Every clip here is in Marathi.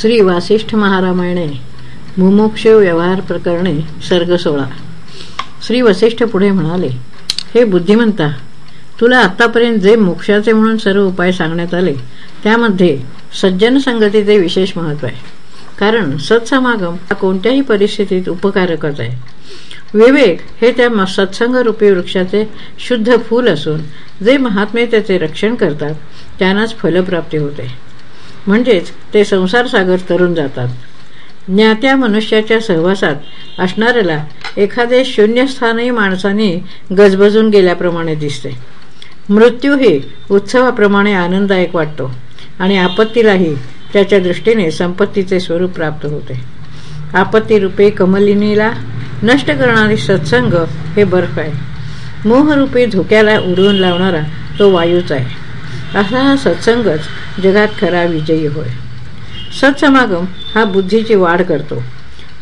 श्री वासिष्ठ महारामायणे मुमुक्ष व्यवहार प्रकरणे सर्ग सोळा. श्री वसिष्ठ पुढे म्हणाले हे बुद्धिमंता तुला आतापर्यंत जे मोक्षाचे म्हणून सर्व उपाय सांगण्यात आले त्यामध्ये सज्जन संगतीचे विशेष महत्त्व आहे. कारण सत्समागम हा कोणत्याही परिस्थितीत उपकारकच आहे. विवेक हे त्या सत्संग रूपी वृक्षाचे शुद्ध फूल असून जे महात्मे त्याचे रक्षण करतात त्यांनाच फलप्राप्ती होते. म्हणजेच ते संसारसागर तरुण तरून जातात. ज्ञात्या मनुष्याच्या सहवासात असणाऱ्याला एखादे शून्यस्थानही माणसाने गजबजून गेल्याप्रमाणे दिसते. मृत्यू हे उत्सवाप्रमाणे आनंददायक वाटतो आणि आपत्तीलाही त्याच्या दृष्टीने संपत्तीचे स्वरूप प्राप्त होते. आपत्ती रूपे कमलिनीला नष्ट करणारी सत्संग हे बर्फ आहे. मोहरूपी धोक्याला उडवून लावणारा तो वायूच आहे. असा हा सत्संगच. जगात खरा विजयी होय. सत्समागम हा बुद्धीची वाढ करतो.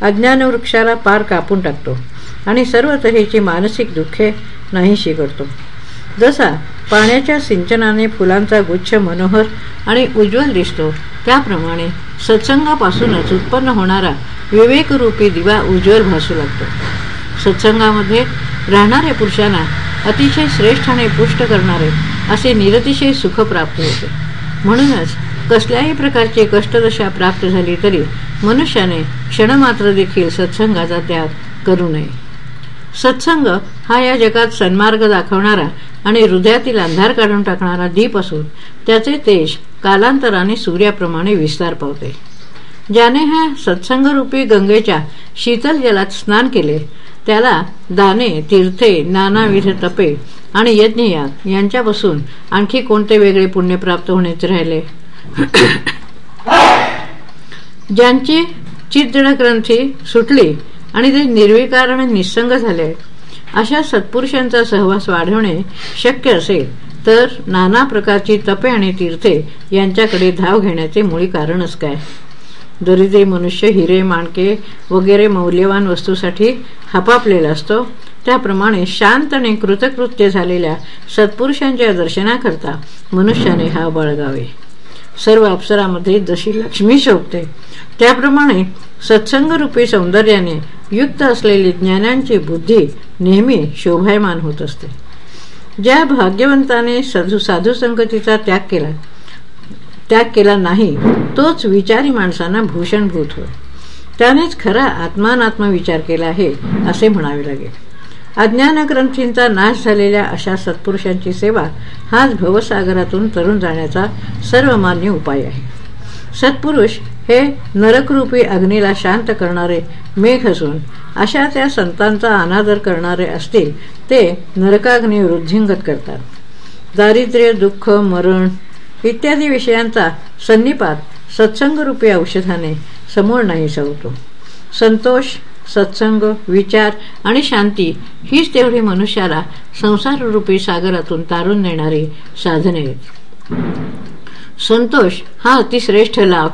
अज्ञान वृक्षाला पार कापून टाकतो आणि सर्व तऱ्हेची मानसिक दुःखे नाहीशी करतो. जसा पाण्याच्या सिंचनाने फुलांचा गुच्छ मनोहर आणि उज्ज्वल दिसतो त्याप्रमाणे सत्संगापासूनच उत्पन्न होणारा विवेकरूपी दिवा उज्ज्वल भासू लागतो. सत्संगामध्ये राहणाऱ्या पुरुषांना अतिशय श्रेष्ठ आणि पुष्ट करणारे असे निरतिशय सुख प्राप्त होते. म्हणूनच कसल्याही प्रकारचे कष्टदशा प्राप्त झाली तरी मनुष्याने क्षणमात्र देखील सत्संगाचा त्याग करू नये. सत्संग हा या जगात सन्मार्ग दाखवणारा आणि हृदयातील अंधार काढून टाकणारा दीप असून त्याचे तेज कालांतराने सूर्याप्रमाणे विस्तार पावते. ज्याने ह्या सत्संगरूपी गंगेच्या शीतल जलात स्नान केले त्याला दाने तीर्थे नानाविध तपे आणि यज्ञयाग यांच्यापासून आणखी कोणते वेगळे पुण्य प्राप्त होण्याचे राहिले? ज्यांची चिद्र ग्रंथी सुटली आणि ते निर्विकार आणि निसंग झाले अशा सत्पुरुषांचा सहवास वाढवणे शक्य असेल तर नाना प्रकारची तपे आणि तीर्थे यांच्याकडे धाव घेण्याचे मुळी कारणच काय? दरिद्री मनुष्य हिरे माणके वगैरे मौल्यवान वस्तूसाठी हपापलेला असतो. त्याप्रमाणे शांतने कृतकृत्य झालेल्या सत्पुरुषांच्या दर्शनाकरता मनुष्याने हा बळगावे सर्व अप्सरामध्ये जशी लक्ष्मी शोभते त्याप्रमाणे सत्संगरूपी सौंदर्याने युक्त असलेली ज्ञानांची बुद्धी नेहमी शोभायमान होत असते. ज्या भाग्यवंताने साधू साधू संगतीचा त्याग केला त्याग केला नाही तोच विचारी माणसांना भूषणभूत होय. त्यानेच खरा आत्मानात्म विचार केला आहे असे म्हणावे लागेल. अज्ञानग्रंथींचा नाश झालेल्या अशा सत्पुरुषांची सेवा हाच भवसागरातून तरुण जाण्याचा सर्वमान्य उपाय आहे. सत्पुरुष हे नरकरूपी अग्नीला शांत करणारे मेघ असून अशा त्या संतांचा अनादर करणारे असतील ते नरकाग्नी वृद्धिंगत करतात. दारिद्र्य दुःख मरण इत्यादी विषयांचा संनिपात सत्संगरूपी औषधाने समोर नाही सवतो संतोष सत्संग विचार आणि शांती हीच तेवढी मनुष्याला संसाररूपी सागरातून तारून नेणारी साधने आहेत. संतोष हा अतिश्रेष्ठ लाभ.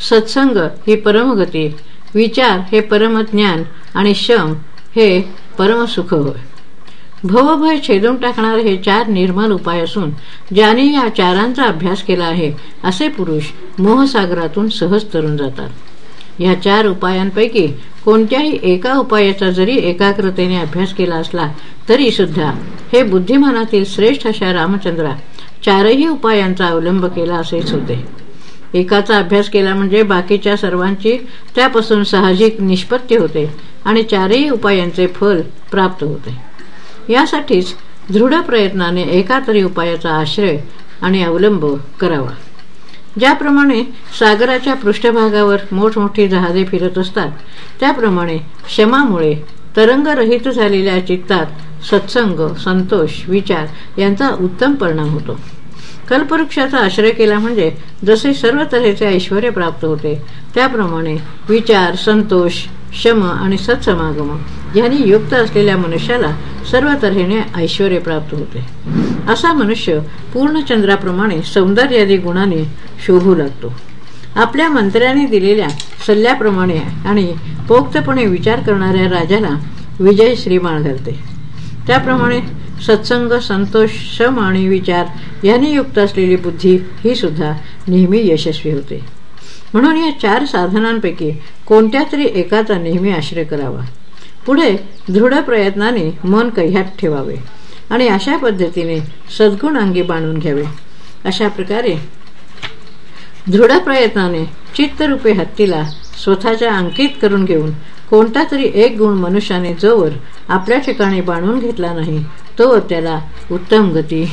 सत्संग ही परमगती विचार हे परमज्ञान आणि शम हे परमसुख होय. भवभय छेदून टाकणारे हे चार निर्मल उपाय असून ज्याने या चारांचा अभ्यास केला आहे असे पुरुष मोहसागरातून सहज तरून जातात. या चार उपायांपैकी कोणत्याही एका उपायाचा जरी एकाग्रतेने अभ्यास केला असला तरी सुद्धा हे बुद्धिमानातील श्रेष्ठ अशा रामचंद्रा चारही उपायांचा अवलंब केला असेच होते. एकाचा अभ्यास केला म्हणजे बाकीच्या सर्वांची त्यापासून साहजिक निष्पत्ती होते आणि चारही उपायांचे फल प्राप्त होते. यासाठीच दृढ प्रयत्नाने एका तरी उपायाचा आश्रय आणि अवलंब करावा. ज्याप्रमाणे सागराच्या पृष्ठभागावर मोठमोठी जहाजे फिरत असतात त्याप्रमाणे क्षमामुळे तरंगरहित झालेल्या चित्तात सत्संग संतोष विचार यांचा उत्तम परिणाम होतो. कल्पवृक्षाचा आश्रय केला म्हणजे जसे सर्व तऱ्हेचे ऐश्वर प्राप्त होते त्याप्रमाणे विचार संतोष शम आणि सत्समागम यांनी युक्त असलेल्या मनुष्याला सर्व तऱ्हेने ऐश्वर प्राप्त होते. असा मनुष्य पूर्णचंद्राप्रमाणे सौंदर्यादी गुणाने शोभू लागतो. आपल्या मंत्र्याने दिलेल्या सल्ल्याप्रमाणे आणि पोक्तपणे विचार करणाऱ्या राजाला विजय श्रीमाळ घालते त्याप्रमाणे सत्संग संतोष श्रम आणि विचार यांनी युक्त असलेली बुद्धी ही सुद्धा नेहमी यशस्वी होते. म्हणून या चार साधनांपैकी कोणत्या तरी एकाचा नेहमी आश्रय करावा. पुढे दृढ प्रयत्नाने मन कह्यात ठेवावे आणि अशा पद्धतीने सद्गुण अंगी बांधून घ्यावे. अशा प्रकारे दृढ प्रयत्नाने चित्तरूपे हत्तीला स्वतःच्या अंकित करून घेऊन कोणता तरी एक गुण मनुष्याने जोवर आपल्या ठिकाणी बांधून घेतला नाही तोवर त्याला उत्तम गती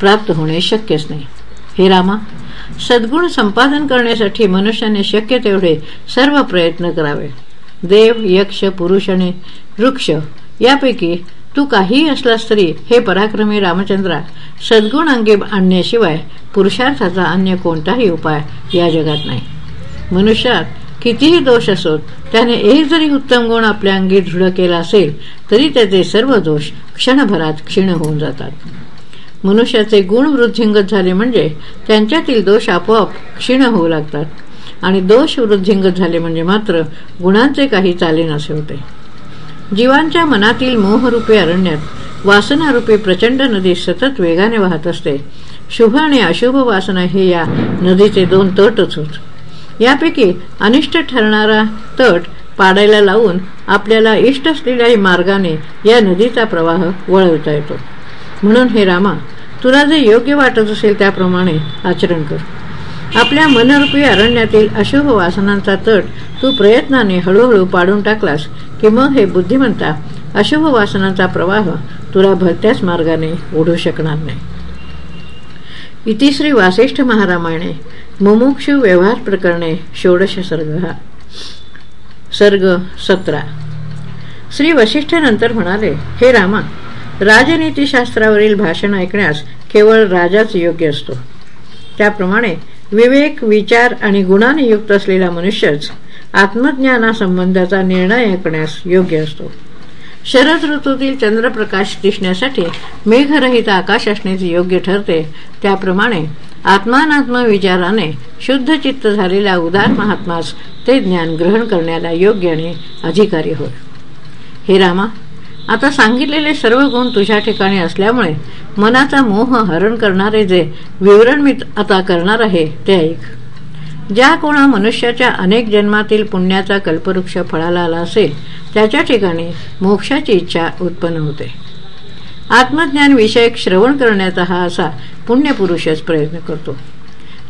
प्राप्त होणे शक्यच नाही. हे रामा सद्गुण संपादन करण्यासाठी मनुष्याने शक्य तेवढे सर्व प्रयत्न करावे. देव यक्ष पुरुष आणि वृक्ष यापैकी तू काहीही असलास तरी हे पराक्रमी रामचंद्रा सद्गुण अंगे आणण्याशिवाय पुरुषार्थाचा अन्य कोणताही उपाय या जगात नाही. मनुष्यात कितीही दोष असोत त्याने एक जरी उत्तम गुण आपल्या अंगी दृढ केला असेल तरी त्याचे सर्व दोष क्षणभरात क्षीण होऊन जातात. मनुष्याचे गुण वृद्धिंगत झाले म्हणजे त्यांच्यातील दोष आपोआप क्षीण होऊ लागतात. आणि दोष वृद्धिंगत झाले म्हणजे मात्र गुणांचे काही चाले नसे होते. जीवांच्या मनातील मोहरूपे अरण्यात वासनारूपी प्रचंड नदी सतत वेगाने वाहत असते. शुभ आणि अशुभ वासना हे या नदीचे दोन तटच होत. यापैकी अनिष्ट ठरणारा तट पाडायला लावून आपल्याला इष्ट असलेल्या मार्गाने या नदीचा प्रवाह वळवता येतो. म्हणून हे रामा तुला जे योग्य वाटत असेल त्याप्रमाणे आचरण कर. आपल्या मनरूपी अरण्यातील अशुभ वासनांचा तट तू प्रयत्नाने हळूहळू पाडून टाकलास की मग हे बुद्धिमंता अशुभ वासनांचा प्रवाह तुला भलत्याच मार्गाने ओढू शकणार नाही. इतिश्री वासिष्ठ महारामायणे मुमुक्षु व्यवहार प्रकरणे षोडश सर्ग सर्ग सतरा. श्री वशिष्ठ नंतर म्हणाले हे रामा राजनीतीशास्त्रावरील भाषण ऐकण्यास केवळ राजाच योग्य असतो. त्याप्रमाणे विवेक विचार आणि गुणाने युक्त असलेला मनुष्यच आत्मज्ञानासंबंधाचा निर्णय ऐकण्यास योग्य असतो. शरद ऋतूतील चंद्रप्रकाश दिसण्यासाठी मेघरहित आकाश असण्याचे योग्य ठरते. त्याप्रमाणे आत्मानात्म विचाराने शुद्ध चित्त झालेल्या उदार महात्मास ते ज्ञान ग्रहण करण्याला योग्य आणि अधिकारी होय. हे रामा आता सांगितलेले सर्व गुण तुझ्या ठिकाणी असल्यामुळे मनाचा मोह हरण करणारे जे विवरण मी आता करणार आहे ते ऐक. ज्या कोणा मनुष्याच्या अनेक जन्मातील पुण्याचा कल्पवृक्ष फळाला आला असेल त्याच्या ठिकाणी मोक्षाची इच्छा उत्पन्न होते. आत्मज्ञान विषयक श्रवण करण्याचा हा असा पुण्यपुरुषच प्रयत्न करतो.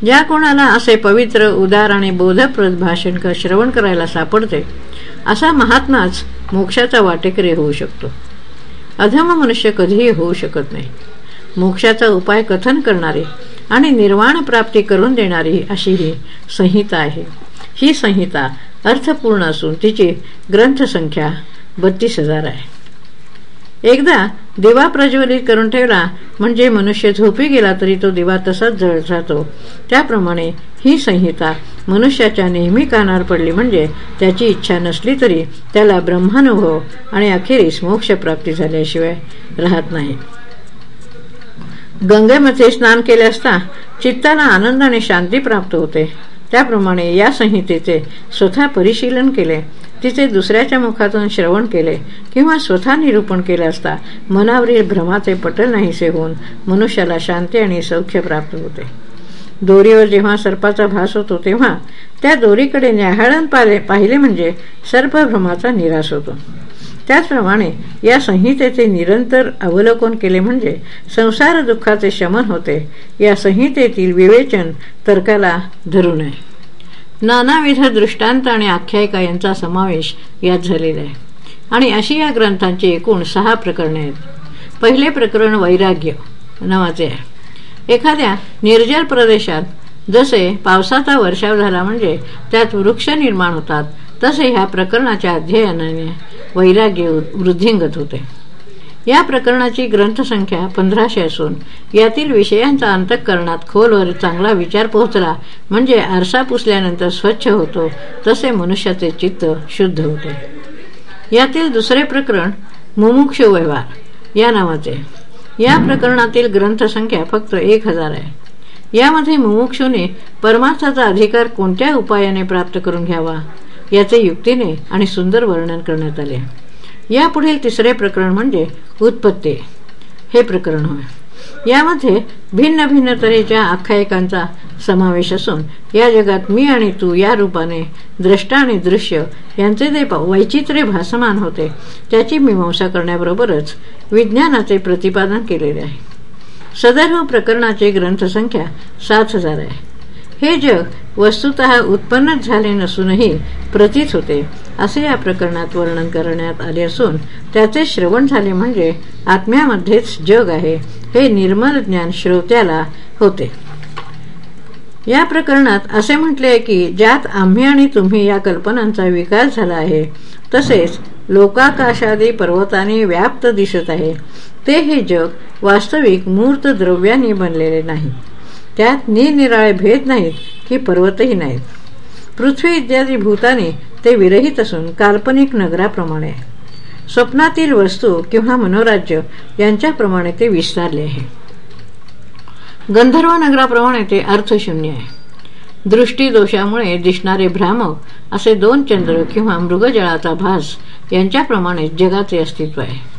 ज्या कोणाला असे पवित्र उदार आणि बोधप्रद भाषण श्रवण करायला सापडते असा महात्माच मोक्षाचा वाटेकरी होऊ शकतो. अधम मनुष्य कधीही होऊ शकत नाही. मोक्षाचा उपाय कथन करणारे आणि निर्वाण प्राप्ती करून देणारी अशी ही संहिता आहे. ही संहिता अर्थपूर्ण असून तिची ग्रंथसंख्या बत्तीस हजार आहे. एकदा दिवा प्रज्वलित करून ठेवला म्हणजे मनुष्य झोपी गेला तरी तो दिवा तसाच जळ जातो त्याप्रमाणे ही संहिता मनुष्याच्या नेहमी कानावर पडली म्हणजे त्याची इच्छा नसली तरी त्याला ब्रह्मानुभव आणि अखेरीस मोक्षप्राप्ती झाल्याशिवाय राहत नाही. गंगेमध्ये स्नान केले असता चित्ताला आनंद आणि शांती प्राप्त होते. त्याप्रमाणे या संहितेचे स्वतः परिशीलन केले. तिचे दुसऱ्याच्या मुखातून श्रवण केले किंवा स्वतः निरूपण केले असता मनावरील भ्रमाचे पटल नाहीसे होऊन मनुष्याला शांती आणि सौख्य प्राप्त होते. दोरीवर जेव्हा सर्पाचा भास होतो तेव्हा त्या दोरीकडे न्याहाळण पाहिले म्हणजे सर्पभ्रमाचा निराश होतो. त्याचप्रमाणे या संहितेचे निरंतर अवलोकन केले म्हणजे संसार दुःखाचे शमन होते. या संहितेतील विवेचन तर्काला धरू नये. नानाविध दृष्टांत आणि आख्यायिका यांचा समावेश यात झालेला आहे. आणि अशी या ग्रंथांची एकूण सहा प्रकरणे आहेत. पहिले प्रकरण वैराग्य नावाचे आहे. एखाद्या निर्जल प्रदेशात जसे पावसाचा वर्षाव झाला म्हणजे त्यात वृक्ष निर्माण होतात तसे ह्या प्रकरणाच्या अध्ययनाने वैराग्य वृद्धिंगत होते. या प्रकरणाची ग्रंथसंख्या पंधराशे असून यातील विषयांचा अंतःकरणात खोलवर चांगला विचार पोहोचला. म्हणजे आरसा पुसल्यानंतर स्वच्छ होतो तसे मनुष्याचे चित्त शुद्ध होते. यातील दुसरे प्रकरण मुमुक्ष व्यवहार या नावाचे. या प्रकरणातील ग्रंथसंख्या फक्त एक हजार आहे. यामध्ये मुमुक्षूने परमार्थाचा अधिकार कोणत्या उपायाने प्राप्त करून घ्यावा याचे युक्तीने आणि सुंदर वर्णन करण्यात आले. यापुढील तिसरे प्रकरण म्हणजे उत्पत्ती. हे प्रकरण होय. यामध्ये भिन्न भिन्न तऱ्हेच्या आख्यायिकांचा समावेश असून या जगात मी आणि तू या रूपाने द्रष्टा आणि दृश्य यांचे जे वैचित्र्य भासमान होते त्याची मीमांसा करण्याबरोबरच विज्ञानाचे प्रतिपादन केलेले आहे. सदर्भ प्रकरणाची ग्रंथसंख्या सात हजार आहे. हे जग वस्तुत उत्पन्नच झाले नसूनही प्रतीत होते असे या प्रकरणात वर्णन करण्यात आले असून त्याचे श्रवण झाले म्हणजे आत्म्यामध्येच जग आहे हे निर्मल ज्ञान श्रोत्याला होते. या प्रकरणात असे म्हटले की ज्यात आम्ही आणि तुम्ही या कल्पनांचा विकास झाला आहे तसेच लोकाकाशादी पर्वताने व्याप्त दिसत आहे. ते हे जग वास्तविक मूर्त द्रव्याने बनलेले नाही. त्यात निरनिराळे भेद नाहीत की पर्वतही नाहीत. पृथ्वी इत्यादी भूताने ते विरहित असून काल्पनिक नगराप्रमाणे स्वप्नातील वस्तू किंवा मनोराज्य यांच्याप्रमाणे ते विस्तारले आहे. गंधर्व नगराप्रमाणे ते अर्थशून्य आहे. दृष्टी दोषामुळे दिसणारे भ्रामक असे दोन चंद्र किंवा मृगजळाचा भास यांच्याप्रमाणे जगाचे अस्तित्व आहे.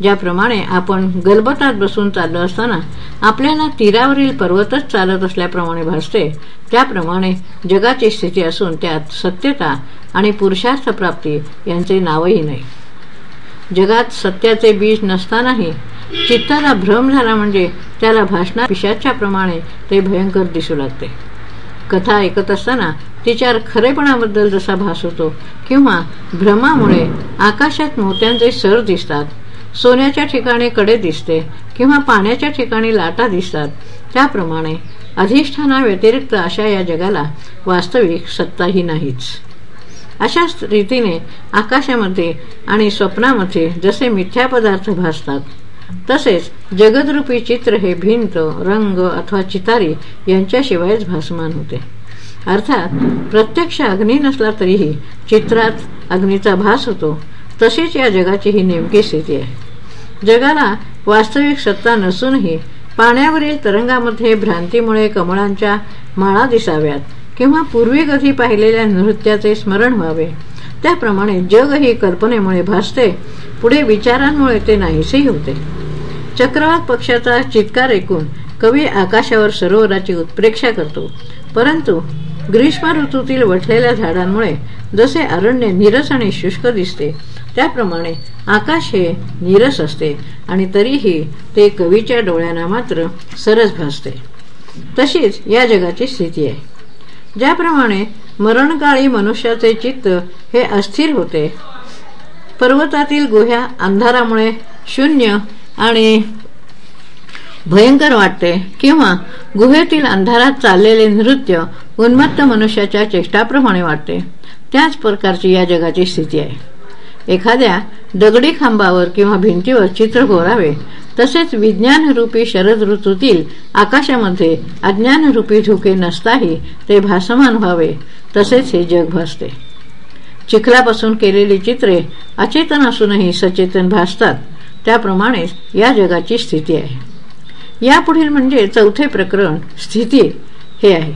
ज्याप्रमाणे आपण गलबतात बसून चाललो असताना आपल्याला तीरावरील पर्वतच चालत असल्याप्रमाणे भासते त्याप्रमाणे जगाची स्थिती असून त्यात सत्यता आणि पुरुषार्थ प्राप्ती यांचे नावही नाही. जगात सत्याचे बीज नसतानाही चित्ताला भ्रम झाला म्हणजे त्याला भाषणा पिशाच्याप्रमाणे ते भयंकर दिसू लागते. कथा ऐकत असताना तिच्या खरेपणाबद्दल जसा भास होतो किंवा भ्रमामुळे आकाशात मोत्यांचे सर दिसतात सोन्याच्या ठिकाणी कडे दिसते किंवा पाण्याच्या ठिकाणी लाटा दिसतात. त्याप्रमाणे अधिष्ठाना व्यतिरिक्त अशा या जगाला वास्तविक सत्ताही नाहीच. अशा रीतीने आकाशामध्ये आणि स्वप्नामध्ये जसे मिथ्या पदार्थ भासतात तसेच जगदरूपी चित्र हे भिंत रंग अथवा चितारी यांच्याशिवायच भासमान होते. अर्थात प्रत्यक्ष अग्नी नसला तरीही चित्रात अग्नीचा भास होतो तशीच या जगाची ही नेमकी स्थिती आहे. जगाला वास्तविक सत्ता नसूनही पाण्यावरील तरंगामध्ये भ्रांतीमुळे कमळांच्या माळा दिसाव्यात किंवा पूर्वी कधी पाहिलेल्या नृत्याचे स्मरण व्हावे. त्याप्रमाणे जग ही कल्पनेमुळे भासते पुढे विचारांमुळे ते नाहीसेही होते. चक्रवाक पक्षाचा चित्कार ऐकून कवी आकाशावर सरोवराची उत्प्रेक्षा करतो. परंतु ग्रीष्म ऋतूतील वठलेल्या झाडांमुळे जसे अरण्य निरस आणि शुष्क दिसते त्याप्रमाणे आकाश हे नीरस असते आणि तरीही ते कवीच्या डोळ्यांना मात्र सरस भासते. तशीच या जगाची स्थिती आहे. ज्याप्रमाणे मरणकाळी मनुष्याचे चित्त हे अस्थिर होते पर्वतातील गुह्या अंधारामुळे शून्य आणि भयंकर वाटते किंवा गुहेतील अंधारात चाललेले नृत्य उन्मत्त मनुष्याच्या चेष्टाप्रमाणे वाटते. त्याच प्रकारची या जगाची स्थिती आहे. एखाद्या दगडी खांबावर किंवा भिंतीवर चित्र कोरावे. तसेच विज्ञानरूपी शरद ऋतूतील आकाशामध्ये अज्ञानरूपी धुके नसताही ते भासमान व्हावे. तसेच हे जग भासते. चिखलापासून केलेली चित्रे अचेतन असूनही सचेतन भासतात. त्याप्रमाणेच या जगाची स्थिती आहे. यापुढील म्हणजे चौथे प्रकरण स्थिती हे आहे.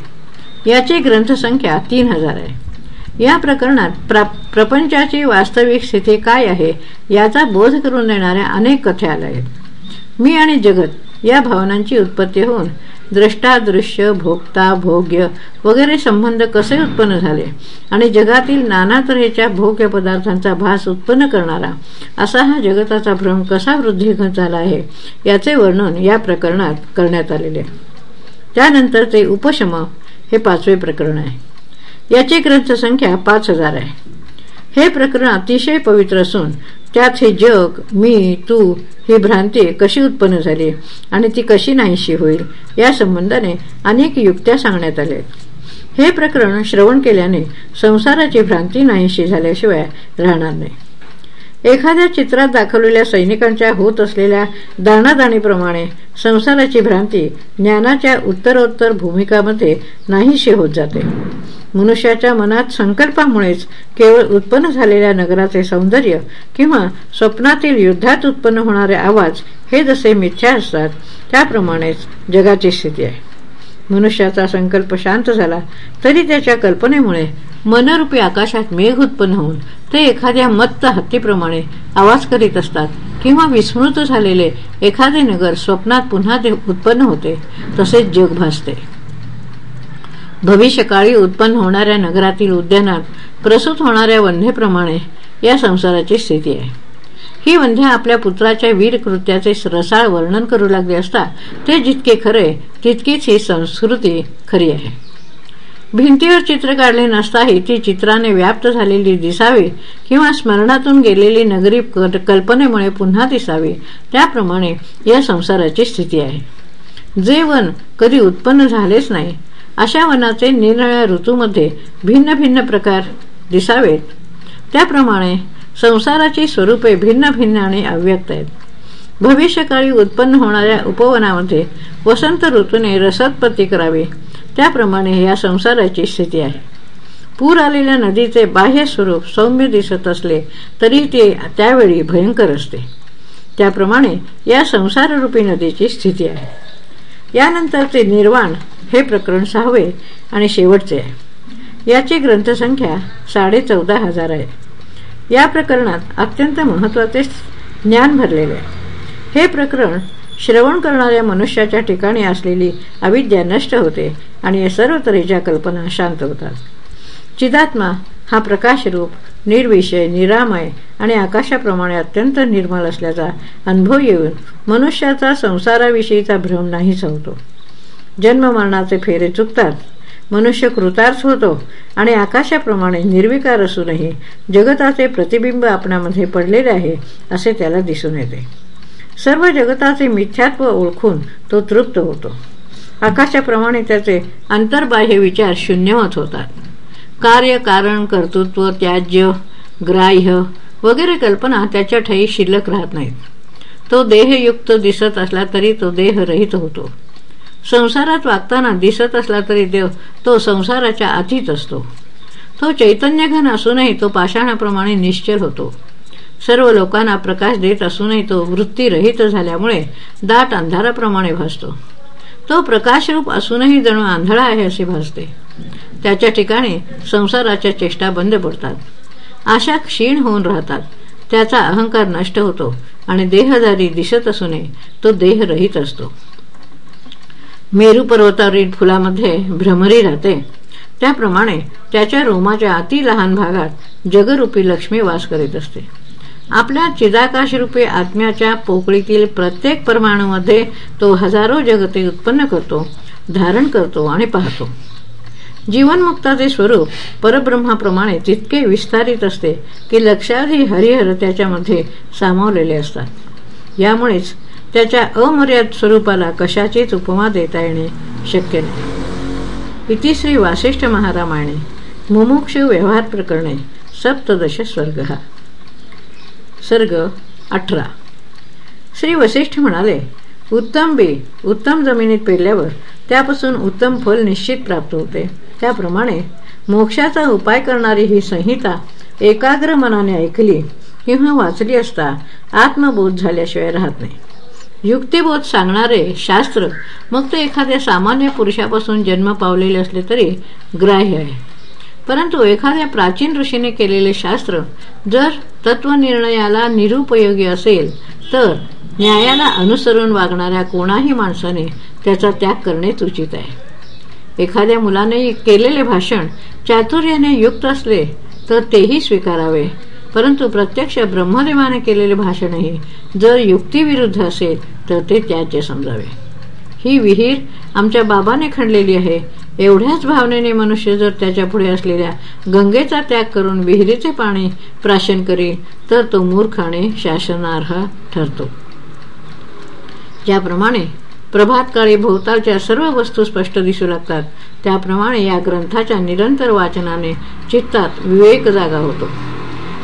याची ग्रंथसंख्या तीन हजार आहे. या प्रकरणात प्रपंचाची वास्तविक स्थिती काय आहे याचा बोध करून देणाऱ्या अनेक कथा आल्या आहेत मी आणि जगत या भावनांची उत्पत्ती होऊन द्रष्टा दृश्य भोगता भोग्य वगैरे संबंध कसे उत्पन्न झाले आणि जगातील नाना तऱ्हेच्या भोग्य पदार्थांचा भास उत्पन्न करणारा असा हा जगताचा भ्रम कसा वृद्धिगत झाला आहे याचे वर्णन या प्रकरणात करण्यात आलेले त्यानंतर ते उपशम हे पाचवे प्रकरण आहे. याची ग्रंथसंख्या पाच हजार आहे. हे प्रकरण अतिशय पवित्र असून त्यात हे जग मी तू ही भ्रांती कशी उत्पन्न झाली आणि ती कशी नाहीशी होईल या संबंधाने अनेक युक्त्या सांगण्यात आल्या हे प्रकरण श्रवण केल्याने संसाराची भ्रांती नाहीशी झाल्याशिवाय राहणार नाही. एखाद्या चित्रात दाखवलेल्या सैनिकांच्या होत असलेल्या दाणादाणीप्रमाणे संसाराची भ्रांती ज्ञानाच्या उत्तरोत्तर भूमिकामध्ये नाहीशी होत जाते. मनुष्याच्या मनात संकल्पामुळेच केवळ उत्पन्न झालेल्या नगराचे सौंदर्य किंवा स्वप्नातील युद्धात उत्पन्न होणारे आवाज हे जसे मिथ्या असतात त्याप्रमाणेच जगाची स्थिती आहे. मनुष्याचा संकल्प शांत झाला तरी त्याच्या कल्पनेमुळे मनरूपी आकाशात मेघ उत्पन्न होऊन ते एखाद्या मत्त हत्तीप्रमाणे आवाज करीत असतात किंवा विस्मृत झालेले एखादे नगर स्वप्नात पुन्हा ते उत्पन्न होते तसेच जग भासते. भविष्यकाळी उत्पन्न होणाऱ्या नगरातील उद्यानात प्रसूत होणाऱ्या वंध्येप्रमाणे या संसाराची स्थिती आहे. ही वंध्या आपल्या पुत्राच्या वीर कृत्याचे रसाळ वर्णन करू लागले असता ते जितके खरे तितकीच ही संस्कृती खरी आहे. भिंतीवर चित्र काढले नसताही ती चित्राने व्याप्त झालेली दिसावी किंवा स्मरणातून गेलेली नगरी कल्पनेमुळे पुन्हा दिसावी त्याप्रमाणे या संसाराची स्थिती आहे. जे वन कधी उत्पन्न झालेच नाही अशा वनाचे निरनिळ्या ऋतूमध्ये भिन्न भिन्न प्रकार दिसावेत त्याप्रमाणे संसाराची स्वरूपे भिन्न भिन्न आणि अव्यक्त आहेत. भविष्यकाळी उत्पन्न होणाऱ्या उपवनामध्ये वसंत ऋतूने रसदपत्ती करावी. त्याप्रमाणे या संसाराची स्थिती आहे. पूर आलेल्या नदीचे बाह्य स्वरूप सौम्य दिसत असले तरी ते त्यावेळी भयंकर असते. त्याप्रमाणे या संसाररूपी नदीची स्थिती आहे. यानंतर ते निर्वाण हे प्रकरण सहावे आणि शेवटचे आहे. याची ग्रंथसंख्या साडे चौदा हजार आहे. या प्रकरणात अत्यंत महत्त्वाचे ज्ञान भरलेले आहे. हे प्रकरण श्रवण करणाऱ्या मनुष्याच्या ठिकाणी असलेली अविद्या नष्ट होते आणि या सर्व तऱ्हेच्या कल्पना शांत होतात. चिदात्मा हा प्रकाशरूप निर्विषय निरामय आणि आकाशाप्रमाणे अत्यंत निर्मल असल्याचा अनुभव येऊन मनुष्याचा संसाराविषयीचा भ्रम नाहीच होतो जन्ममरणाचे फेरे चुकतात. मनुष्य कृतार्थ होतो आणि आकाशाप्रमाणे निर्विकार असूनही जगताचे प्रतिबिंब आपणामध्ये पडलेले आहे असे त्याला दिसून येते. सर्व जगताचे मिथ्यात्व ओळखून तो तृप्त होतो. आकाशाप्रमाणे त्याचे अंतर्बाह्य विचार शून्यवत होतात. कार्य कारण कर्तृत्व त्याज्य ग्राह्य वगैरे कल्पना त्याच्या ठाई शिल्लक राहत नाहीत. तो देहयुक्त दिसत असला तरी तो देहरहित होतो. संसारात वागताना दिसत असला तरी देव तो संसाराच्या अतीत असतो. तो चैतन्यघन असूनही तो पाषाणाप्रमाणे निश्चल होतो. सर्व लोकांना प्रकाश देत असूनही तो वृत्तीरहित झाल्यामुळे दाट अंधाराप्रमाणे भासतो. तो प्रकाशरूप असूनही जणू आंधळा आहे असे भासते. त्याच्या ठिकाणी संसाराच्या चेष्टा बंद पडतात. आशा क्षीण होऊन राहतात. त्याचा अहंकार नष्ट होतो आणि देहदारी दिसत असूनही तो देहरहित असतो. मेरू पर्वतावरील फुलामध्ये भ्रमरी राहते. त्याप्रमाणे त्याच्या रोमाच्या अति लहान भागात जगरूपी लक्ष्मी वास करीत असते. आपल्या चिदाकाशरूपी आत्म्याच्या पोकळीतील प्रत्येक परमाणूमध्ये तो हजारो जगते उत्पन्न करतो धारण करतो आणि पाहतो. जीवनमुक्ताचे स्वरूप परब्रह्माप्रमाणे तितके विस्तारित असते की लक्षाधी हरिहर त्याच्यामध्ये सामावलेले असतात. यामुळेच त्याच्या अमर्याद स्वरूपाला कशाचीच उपमा देता येणे शक्य नाही. इतिश्री वासिष्ठ महारामायणे. मुमुक्ष व्यवहार प्रकरणे सप्तदश स्वर्ग हा सर्ग अठरा. श्री वसिष्ठ म्हणाले उत्तम बी उत्तम जमिनीत पेरल्यावर त्यापासून उत्तम फल निश्चित प्राप्त होते. त्याप्रमाणे मोक्षाचा उपाय करणारी ही संहिता एकाग्र मनाने ऐकली किंवा वाचली असता आत्मबोध झाल्याशिवाय राहत नाही. युक्तिबोध सांगणारे शास्त्र मग ते एखाद्या सामान्य पुरुषापासून जन्म पावलेले असले तरी ग्राह्य आहे. परंतु एखाद्या प्राचीन ऋषीने केलेले शास्त्र जर तत्वनिर्णयाला निरुपयोगी असेल तर न्यायाला अनुसरून वागणाऱ्या कोणाही माणसाने त्याचा त्याग करणे उचित आहे. एखाद्या मुलाने केलेले भाषण चातुर्याने युक्त असले तर तेही स्वीकारावे. परंतु प्रत्यक्ष ब्रह्मदेवाने केलेले भाषणही जर युक्तीविरुद्ध असेल तर ते त्याचे समजावे. ही विहीर आमच्या बाबाने खणलेली आहे. एवढ्याच भावनेने मनुष्य जर त्याच्या पुढे असलेल्या गंगेचा त्याग करून विहिरीचे पाणी प्राशन करील तर तो मूर्खाने शासनार्ह ठरतो. ज्याप्रमाणे प्रभातकाळी भोवतालच्या सर्व वस्तू स्पष्ट दिसू लागतात त्याप्रमाणे या ग्रंथाच्या निरंतर वाचनाने चित्तात विवेक जागा होतो.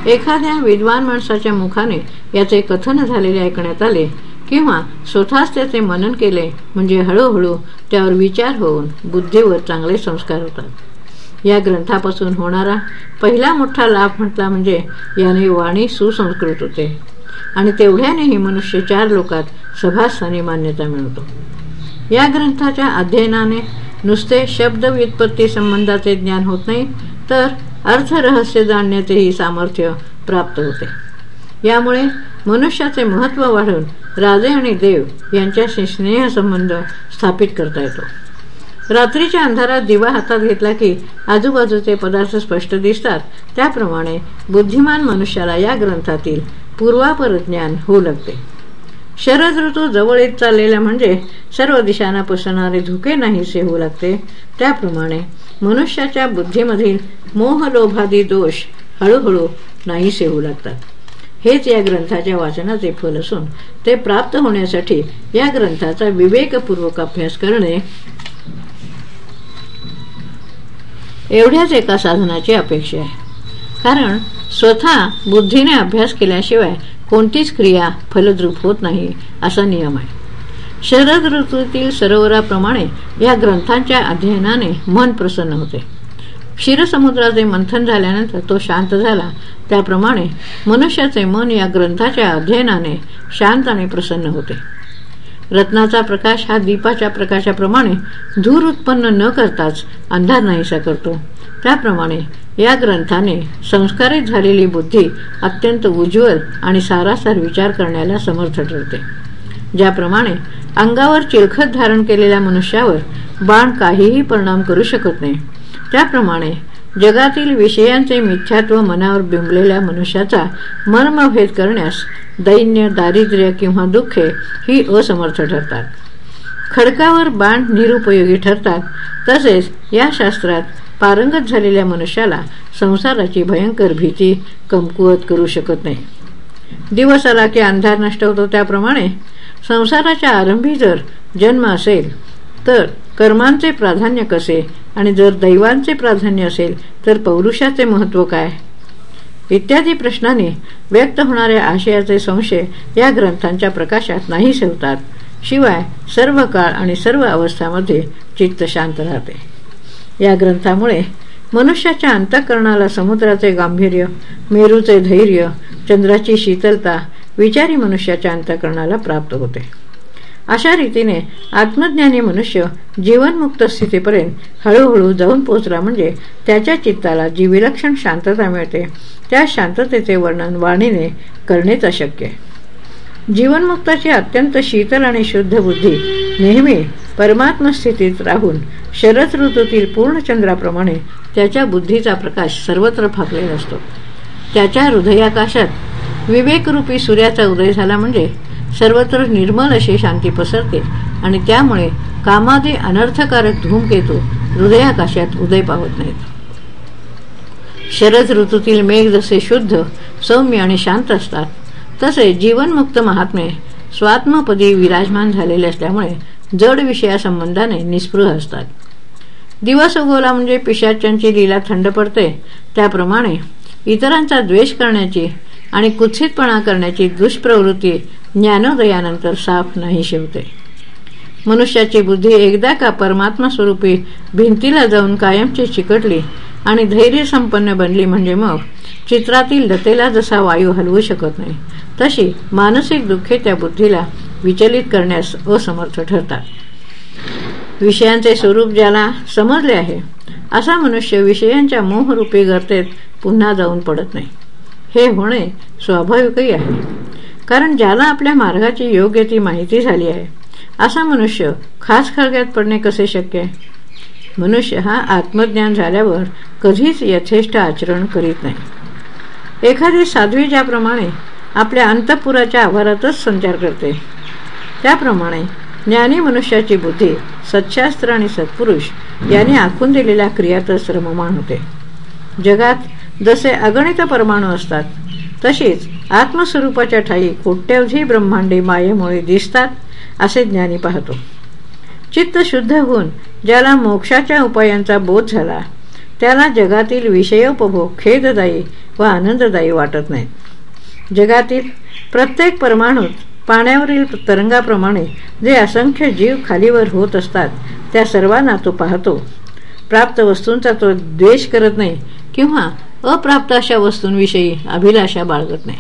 एखाद्या विद्वान माणसाच्या मुखाने याचे कथन झालेले ऐकण्यात आले किंवा स्वतःच त्याचे मनन केले म्हणजे हळूहळू त्यावर विचार होऊन बुद्धीवर चांगले संस्कार होतात. या ग्रंथापासून होणारा पहिला मोठा लाभ म्हटला म्हणजे याने वाणी सुसंस्कृत होते. आणि तेवढ्यानेही मनुष्य चार लोकात सभास्थानी मान्यता मिळतो या ग्रंथाच्या अध्ययनाने नुसते शब्द व्युत्पत्ती संबंधाचे ज्ञान होत नाही तर अर्थरहस्य जाणण्याचेही सामर्थ्य प्राप्त होते. यामुळे मनुष्याचे महत्त्व वाढून राजे आणि देव यांच्याशी स्नेहसंबंध स्थापित करता येतो. रात्रीच्या अंधारात दिवा हातात घेतला की आजूबाजूचे पदार्थ स्पष्ट दिसतात. त्याप्रमाणे बुद्धिमान मनुष्याला या ग्रंथातील पूर्वापर ज्ञान होऊ लागते. शरद ऋतू जवळ येत चाललेला म्हणजे सर्व दिशांना पसरणारे धुके नाहीसे होऊ लागते. त्याप्रमाणे मनुष्याच्या बुद्धीमधील मोहलोभादी दोष हळूहळू नाहीसे होऊ लागतात. हेच या ग्रंथाच्या वाचनाचे फल असून ते प्राप्त होण्यासाठी या ग्रंथाचा विवेकपूर्वक अभ्यास करणे एवढ्याच एका साधनाची अपेक्षा आहे. कारण स्वतः बुद्धीने अभ्यास केल्याशिवाय कोणतीच क्रिया फलद्रूप होत नाही असा नियम आहे. शरद ऋतूतील सरोवराप्रमाणे या ग्रंथांच्या अध्ययनाने मन प्रसन्न होते. क्षीरसमुद्राचे मंथन झाल्यानंतर तो शांत झाला. त्याप्रमाणे मनुष्याचे मन या ग्रंथाच्या अध्ययनाने शांत आणि प्रसन्न होते. रत्नाचा प्रकाश हा दीपाच्या प्रकाशाप्रमाणे धूर उत्पन्न न करताच अंधार नाहीसा करतो. त्याप्रमाणे या ग्रंथाने संस्कारित झालेली बुद्धी अत्यंत उज्ज्वल आणि सारासार विचार करण्याला समर्थ ठरते. ज्याप्रमाणे अंगावर चिलखत धारण केलेल्या मनुष्यावर बाण काहीही परिणाम करू शकत नाही. त्याप्रमाणे जगातील विषयांचे मिथ्यात्व मनावर बिंबलेल्या मनुष्याचा मर्मभेद करण्यास दैन्य दारिद्र्य किंवा दुःखे ही असमर्थ ठरतात. खडकावर बाण निरुपयोगी ठरतात. तसेच या शास्त्रात पारंगत झालेल्या मनुष्याला संसाराची भयंकर भीती कमकुवत करू शकत नाही. दिवस आला की अंधार नष्ट होतो त्याप्रमाणे संसाराच्या आरंभी जर जन्म असेल तर कर्मांचे प्राधान्य कसे आणि जर दैवांचे प्राधान्य असेल तर पौरुषाचे महत्त्व काय? इत्यादी प्रश्नाने व्यक्त होणाऱ्या आशयाचे संशय या ग्रंथांच्या प्रकाशात नाही सेवतात. शिवाय सर्व काळ आणि सर्व अवस्थामध्ये चित्त शांत राहते. या ग्रंथामुळे मनुष्याच्या अंतःकरणाला समुद्राचे गांभीर्य मेरूचे धैर्य चंद्राची शीतलता विचारी मनुष्याच्या अंतःकरणाला प्राप्त होते. अशा रीतीने आत्मज्ञानी मनुष्य जीवनमुक्त स्थितीपर्यंत हळूहळू जाऊन पोचला म्हणजे त्याच्या चित्ताला जी विलक्षण शांतता मिळते त्या शांततेचे वर्णन वाणीने करणेच अशक्य. जीवनमुक्ताची अत्यंत शीतल आणि शुद्ध बुद्धी नेहमी परमात्म स्थितीत राहून शरद ऋतूतील पूर्णचंद्राप्रमाणे त्याच्या बुद्धीचा प्रकाश सर्वत्र फाकलेला असतो त्याच्या हृदयाकाशात विवेकरूपी सूर्याचा उदय झाला म्हणजे सर्वत्र निर्मल अशी शांती पसरते आणि त्यामुळे कामादी अनर्थकारक धूमकेतू हृदयाकाशात उदय पावत नाहीत. शरद ऋतूतील मेघ जसे शुद्ध सौम्य आणि शांत असतात तसे जीवनमुक्त महात्मे स्वात्मपदी विराजमान झालेले असल्यामुळे जड विषयासंबंधाने निस्पृह असतात. दिवस उगवला म्हणजे पिशाच्यांची लीला थंड पडते त्याप्रमाणे इतरांचा द्वेष करण्याची आणि कुत्सितपणा करण्याची दुष्प्रवृत्ती ज्ञानोदयानंतर साफ नाही शिवते. मनुष्याची बुद्धी एकदा का परमात्मा स्वरूपी भिंतीला जाऊन कायमची चिकटली आणि धैर्य संपन्न बनली म्हणजे मग चित्रातील लतेला जसा वायू हलवू शकत नाही तशी मानसिक दुःखे त्या बुद्धीला विचलित करण्यास असमर्थ ठरतात. विषयांचे स्वरूप ज्याला समजले आहे असा मनुष्य विषयांच्या मोहरूपी गर्तेत पुन्हा जाऊन पडत नाही. हे होणे स्वाभाविकही आहे. कारण ज्याला आपल्या मार्गाची योग्य ती माहिती झाली आहे असा मनुष्य खास खळग्यात पडणे कसे शक्य आहे? मनुष्य हा आत्मज्ञान झाल्यावर कधीच यथेष्ट आचरण करीत नाही. एखादी साध्वी ज्याप्रमाणे आपल्या अंतपुराच्या आवारातच संचार करते त्याप्रमाणे ज्ञानी मनुष्याची बुद्धी सत्शास्त्र आणि सत्पुरुष यांनी आखून दिलेल्या क्रियातच रममाण होते. जगात जसे अगणित परमाणू असतात तशीच आत्मस्वरूपाच्या ठाई कोट्यवधी ब्रह्मांडे मायेमुळे दिसतात असे ज्ञानी पाहतो. चित्त शुद्ध होऊन ज्याला मोक्षाच्या उपायांचा बोध झाला त्याला जगातील विषयोपभोग खेददायी व आनंददायी वाटत नाही. जगातील प्रत्येक परमाणूत पाण्यावरील तरंगाप्रमाणे जे असंख्य जीव खालीवर होत असतात त्या सर्वांना तो पाहतो. प्राप्त वस्तूंचा तो द्वेष करत नाही किंवा अप्राप्त अशा वस्तूंविषयी अभिलाषा बाळगत नाही.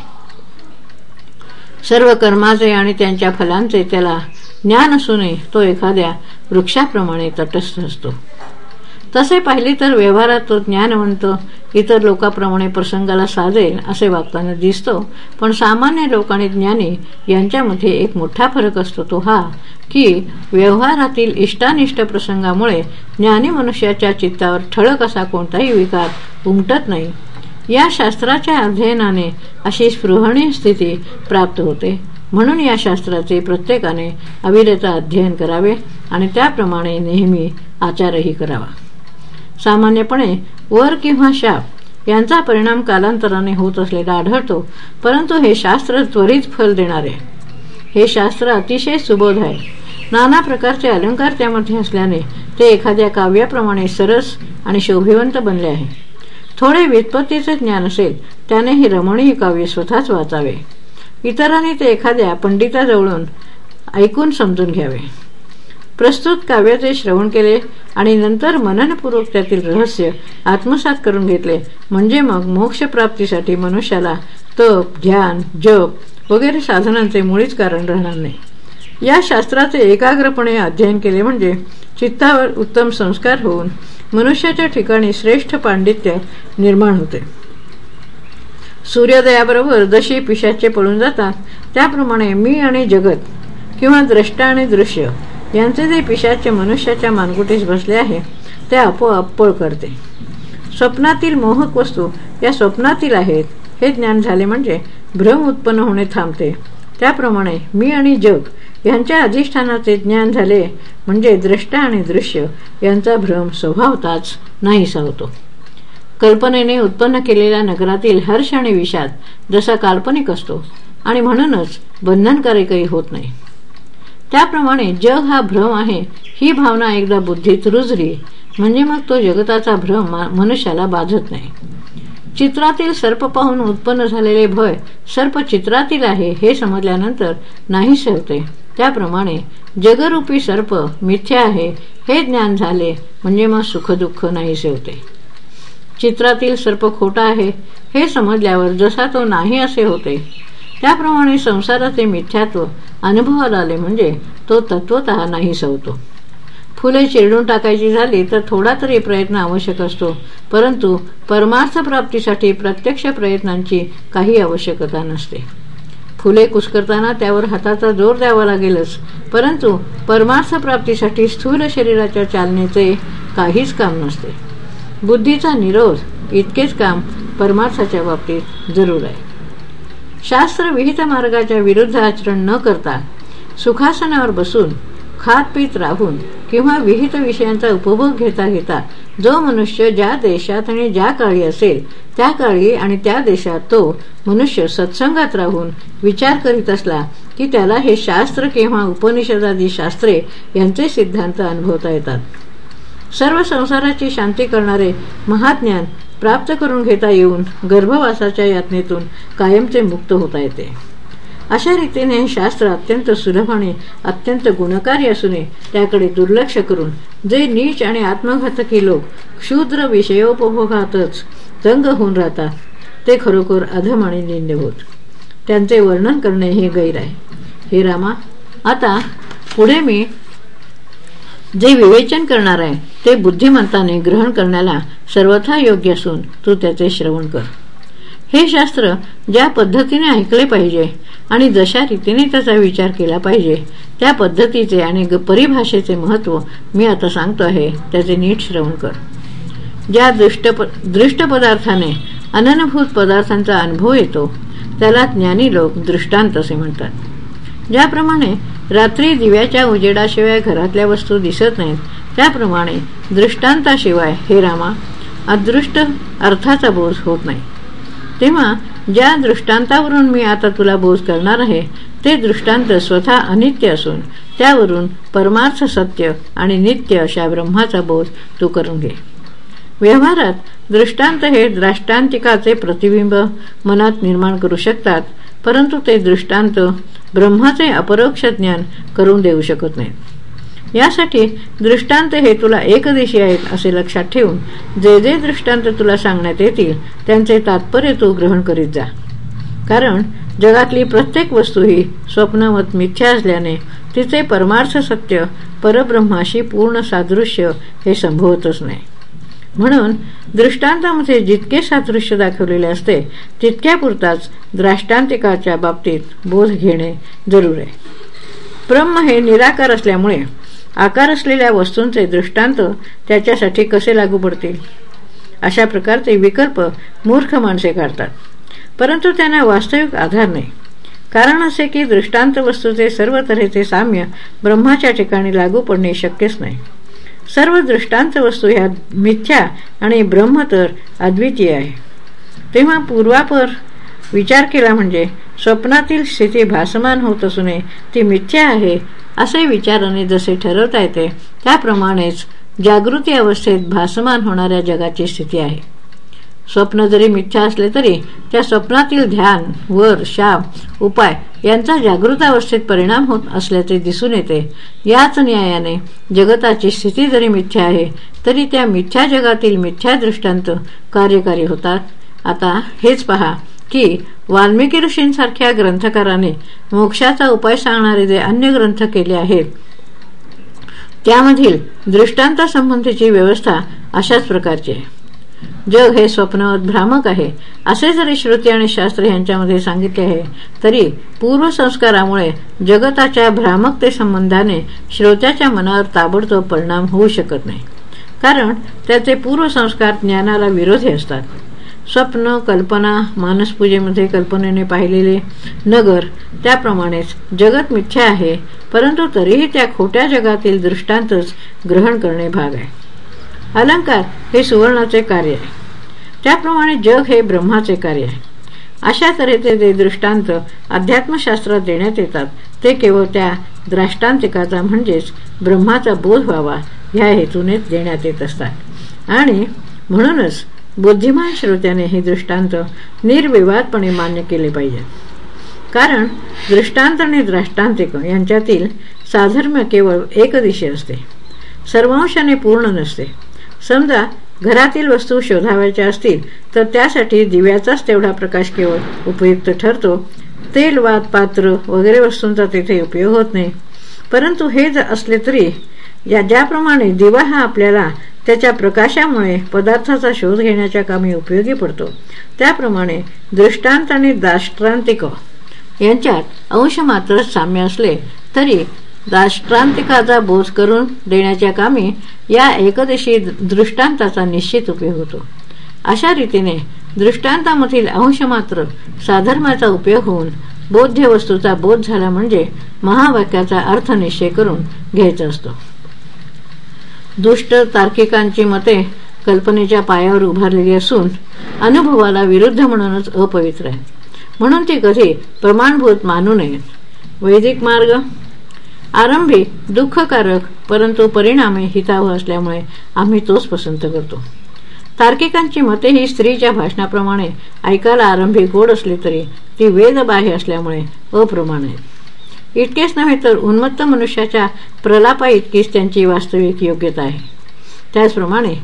सर्व कर्माचे आणि त्यांच्या फलांचे त्याला ज्ञान असूनही तो एखाद्या वृक्षाप्रमाणे तटस्थ असतो. तसे पाहिले तर व्यवहारात तो ज्ञानवंत इतर लोकांप्रमाणे प्रसंगाला साधेल असे वागताना दिसतो. पण सामान्य लोक आणि ज्ञानी यांच्यामध्ये एक मोठा फरक असतो तो हा की व्यवहारातील इष्टानिष्ट प्रसंगामुळे ज्ञानी मनुष्याच्या चित्तावर ठळक असा कोणताही विकार उमटत नाही. या शास्त्राच्या अध्ययनाने अशी स्पृहणीय स्थिती प्राप्त होते. म्हणून या शास्त्राचे प्रत्येकाने अविरत अध्ययन करावे आणि त्याप्रमाणे नेहमी आचारही करावा. सामान्यपणे वर किंवा शाप यांचा परिणाम कालांतराने होत असलेला आढळतो परंतु हे शास्त्र त्वरित फल देणारे. हे शास्त्र अतिशय सुबोध आहे. नाना प्रकारचे अलंकार त्यामध्ये असल्याने ते एखाद्या काव्याप्रमाणे सरस आणि शोभिवंत बनले आहे. थोडे व्युत्पत्तीचे ज्ञान असेल त्याने हे रमणीय काव्य स्वतःच वाचावे. इतरांनी ते एखाद्या पंडिताजवळून ऐकून समजून घ्यावे. प्रस्तुत काव्याचे श्रवण केले आणि नंतर मननपूर्वक त्यातील रहस्य आत्मसात करून घेतले. म्हणजे मग मोक्षप्राप्तीसाठी मनुष्याला तप ध्यान जप वगैरे साधनांचे मुळीच कारण राहणार नाही. या शास्त्राचे एकाग्रपणे अध्ययन केले म्हणजे चित्तावर उत्तम संस्कार होऊन मनुष्याच्या ठिकाणी श्रेष्ठ पांडित्य निर्माण होते. सूर्योदयाबरोबर जशी पिशाचे पळून जातात त्याप्रमाणे मी आणि जगत किंवा द्रष्टा आणि दृश्य यांचे जे पिशाचे मनुष्याच्या मानगुटीस बसले आहे ते आपोआप पळ करते. स्वप्नातील मोहक वस्तू या स्वप्नातील आहेत हे ज्ञान झाले म्हणजे भ्रम उत्पन्न होणे थांबते. त्याप्रमाणे मी आणि जग यांच्या अधिष्ठानाचे ज्ञान झाले म्हणजे द्रष्टा आणि दृश्य यांचा भ्रम स्वभावताच नाही सावतो कल्पनेने उत्पन्न केलेल्या नगरातील हर्ष आणि विषाद जसा काल्पनिक असतो आणि म्हणूनच बंधनकारकही होत नाही. त्याप्रमाणे जग हा भ्रम आहे. ही भावना एकदा बुद्धीत रुजली म्हणजे मग तो जगताचा भ्रम मनुष्याला बाधत नाही. चित्रातील सर्प पाहून उत्पन्न झालेले भय सर्प चित्रातील आहे हे समजल्यानंतर नाही सरते त्याप्रमाणे जगरूपी सर्प मिथ्या आहे हे ज्ञान झाले म्हणजे मग सुखदुःख नाही सेवते चित्रातील सर्प खोटा आहे हे समजल्यावर जसा तो नाही असे होते त्याप्रमाणे संसाराचे मिथ्यात्व अनुभवाला आले म्हणजे तो तत्वत नाही सवतो. फुले चिरडून टाकायची झाली तर थोडा तरी प्रयत्न आवश्यक असतो परंतु परमार्थ प्राप्तीसाठी प्रत्यक्ष प्रयत्नांची काही आवश्यकता नसते. फुले कुसकरताना त्यावर हाताचा जोर द्यावा लागेलच परंतु परमार्थ प्राप्तीसाठी स्थूल शरीराच्या चालनेचे काहीच काम नसते. बुद्धीचा निरोध इतकेच काम परमार्थाच्या बाबतीत जरूर आहे. शास्त्र विहित मार्गाच्या विरुद्ध आचरण न करता सुखासनावर बसून खात पीत राहून किंवा विहित विषयांचा उपभोग घेता घेता जो मनुष्य ज्या देशात आणि ज्या काळी असेल त्या काळी आणि त्या देशात तो मनुष्य सत्संगात राहून विचार करीत असला की त्याला हे शास्त्र किंवा उपनिषदादी शास्त्रे यांचे सिद्धांत अनुभवता येतात. सर्व संसाराची शांती करणारे महाज्ञान प्राप्त करून घेता येऊन गर्भवासाच्या यातनेतून कायमचे मुक्त होता येते. अशा रीतीने हे शास्त्र अत्यंत सुलभ आणि अत्यंत गुणकारी असूनही त्याकडे दुर्लक्ष करून जे नीच आणि आत्मघातकी लोक क्षुद्र विषयोपभोगातच तंग होऊन राहतात ते खरोखर अधम आणि निंद होत. त्यांचे वर्णन करणे हे गैर आहे. हे रामा आता पुढे मी जे विवेचन करणार आहे ते बुद्धिमंताने ग्रहण करण्याला सर्वथा योग्य असून तू त्याचे श्रवण कर. हे शास्त्र ज्या पद्धतीने ऐकले पाहिजे आणि जशा रीतीने त्याचा विचार केला पाहिजे त्या पद्धतीचे आणि परिभाषेचे महत्त्व मी आता सांगतो आहे त्याचे नीट श्रवण कर. ज्या दृष्ट दृष्ट पदार्थाने अननुभूत पदार्थांचा अनुभव येतो त्याला ज्ञानी लोक दृष्टांत असे म्हणतात. ज्याप्रमाणे रात्री दिव्याच्या उजेडाशिवाय घरातल्या वस्तू दिसत नाहीत त्याप्रमाणे दृष्टांताशिवाय हे रामा अदृष्ट अर्थाचा बोध होत नाही. तेव्हा ज्या दृष्टांतावरून मी आता तुला बोध करणार आहे ते दृष्टांत स्वतः अनित्य असून त्यावरून परमार्थ सत्य आणि नित्य अशा ब्रह्माचा बोध तू करून घे. व्यवहारात दृष्टांत हे द्राष्टांतिकाचे प्रतिबिंब मनात निर्माण करू शकतात परंतु ते दृष्टांत ब्रह्माचे अपरोक्ष ज्ञान करून देऊ शकत नाहीत. यासाठी दृष्टांत हे तुला एकदिशी आहेत असे लक्षात ठेवून जे जे दृष्टांत तुला सांगण्यात येतील त्यांचे तात्पर्य तू ग्रहण करीत जा. कारण जगातली प्रत्येक वस्तू ही स्वप्नमत मिथ्या असल्याने तिचे परमार्थ सत्य परब्रह्माशी पूर्ण सादृश्य हे संभवतच नाही. म्हणून दृष्टांतामध्ये जितके सादृश्य दाखवलेले असते तितक्यापुरताच द्राष्टांतिकाच्या बाबतीत बोध घेणे जरूर आहे. ब्रह्म हे निराकार असल्यामुळे आकार असलेल्या वस्तूंचे दृष्टांत त्याच्यासाठी कसे लागू पडतील? अशा प्रकारचे विकल्प मूर्ख माणसे काढतात. परंतु त्यांना वास्तविक आधार नाही. कारण असे की दृष्टांत वस्तूचे सर्व तऱ्हेचे साम्य ब्रह्माच्या ठिकाणी लागू पडणे शक्यच नाही. सर्व दृष्टांत वस्तू ह्या मिथ्या आणि ब्रह्म तर अद्वितीय आहे. तेव्हा पूर्वापर विचार केला म्हणजे स्वप्नातील स्थिती भासमान होत असून ती मिथ्या आहे असे विचाराने जसे ठरवता येते त्याप्रमाणेच जागृती अवस्थेत भासमान होणाऱ्या जगाची स्थिती आहे. स्वप्न जरी मिथ्या असले तरी त्या स्वप्नातील ध्यान वर शाप उपाय यांचा जागृत अवस्थेत परिणाम होत असल्याचे दिसून येते. याच न्यायाने जगताची स्थिती जरी मिथ्या आहे तरी त्या मिथ्या जगातील मिथ्या दृष्टांत कार्यकारी होतात. आता हेच पहा की वाल्मिकी ऋषींसारख्या ग्रंथकाराने मोक्षाचा उपाय सांगणारे जे अन्य ग्रंथ केले आहेत त्यामधील दृष्टांतासंबंधीची व्यवस्था अशाच प्रकारची आहे. जग हे स्वप्न भ्रामक आहे असे जरी श्रुती आणि शास्त्र यांच्यामध्ये सांगितले आहे तरी पूर्वसंस्कारामुळे जगताच्या भ्रामकते संबंधाने श्रोत्याच्या मनावर ताबडतोब परिणाम होऊ शकत नाही. कारण त्याचे पूर्वसंस्कार ज्ञानाला विरोधी असतात. स्वप्न कल्पना मानसपूजेमध्ये कल्पनेने पाहिलेले नगर त्याप्रमाणेच जगत मिथ्या आहे परंतु तरीही त्या खोट्या जगातील दृष्टांतच ग्रहण करणे भाग आहे. अलंकार हे सुवर्णाचे कार्य आहे. त्याप्रमाणे जग हे ब्रह्माचे कार्य आहे. अशा तऱ्हेचे जे दृष्टांत अध्यात्मशास्त्रात देण्यात येतात ते केवळ त्या द्राष्टांतिकाचा म्हणजेच ब्रह्माचा बोध व्हावा ह्या हेतूनेच देण्यात येत असतात. आणि म्हणूनच बुद्धिमान श्रोत्याने हे दृष्टांत निर्विवादपणे मान्य केले पाहिजे कारण दृष्टांत आणि द्राष्टांतिक यांच्यातील साधर्म्य केवळ एकदिशी असते. सर्वांशाने पूर्ण नसते. समजा घरातील वस्तू शोधावायच्या असतील तर त्यासाठी दिव्याचाच तेवढा प्रकाश केवळ उपयुक्त ठरतो. तेल वाद पात्र वगैरे वस्तूंचा तेथे उपयोग होत नाही. परंतु हे जर असले तरी या ज्याप्रमाणे दिवा हा आपल्याला त्याच्या प्रकाशामुळे पदार्थाचा शोध घेण्याच्या कामी उपयोगी पडतो. त्याप्रमाणे दृष्टांत आणि दाष्ट्रांतिक यांच्यात अंश मात्र साम्य असले तरी दाष्ट्रांतिकाचा बोध करून देण्याच्या कामी या एकदेशी दृष्टांताचा निश्चित उपयोग होतो. अशा रीतीने दृष्टांतामधील अंश मात्र साधर्माचा उपयोग होऊन बोध्य वस्तूचा बोध झाला म्हणजे महावाक्याचा अर्थ निश्चय करून घ्यायचा असतो. दुष्ट तार्किकांची मते कल्पनेच्या पायावर उभारलेली असून अनुभवाला विरुद्ध म्हणूनच अपवित्र आहे म्हणून ती कधी प्रमाणभूत मानू नयेत वैदिक मार्ग? आरंभी दुःखकारक परंतु परिणामे हितावह असल्यामुळे आम्ही तोच पसंत करतो. तार्किकांची मते ही स्त्रीच्या भाषणाप्रमाणे ऐकायला आरंभी गोड असली तरी ती वेदबाह्य असल्यामुळे अप्रमाण आहेत. इतकेच नव्हे तर उन्मत्त मनुष्याच्या प्रलापा इतकीच त्यांची वास्तविक योग्यता आहे. त्याचप्रमाणे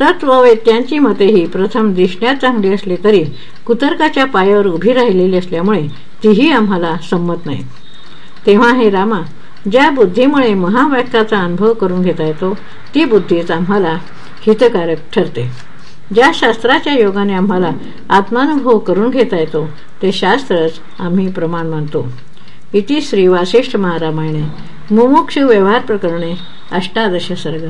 तत्ववेत्यांची मतेही प्रथम दिसण्यात चांगली असली तरी कुतर्काच्या पायावर उभी राहिलेली असल्यामुळे तीही आम्हाला संमत नाही तेव्हा हे रामा ज्या बुद्धीमुळे महावाक्याचा अनुभव करून घेता येतो ती बुद्धीच आम्हाला हितकारक ठरते. ज्या शास्त्राच्या योगाने आम्हाला आत्मानुभव करून घेता येतो ते शास्त्रच आम्ही प्रमाण मानतो. इति श्री वासिष्ठ महारामायणे मुमुक्षु व्यवहार प्रकरणे अष्टादश सर्ग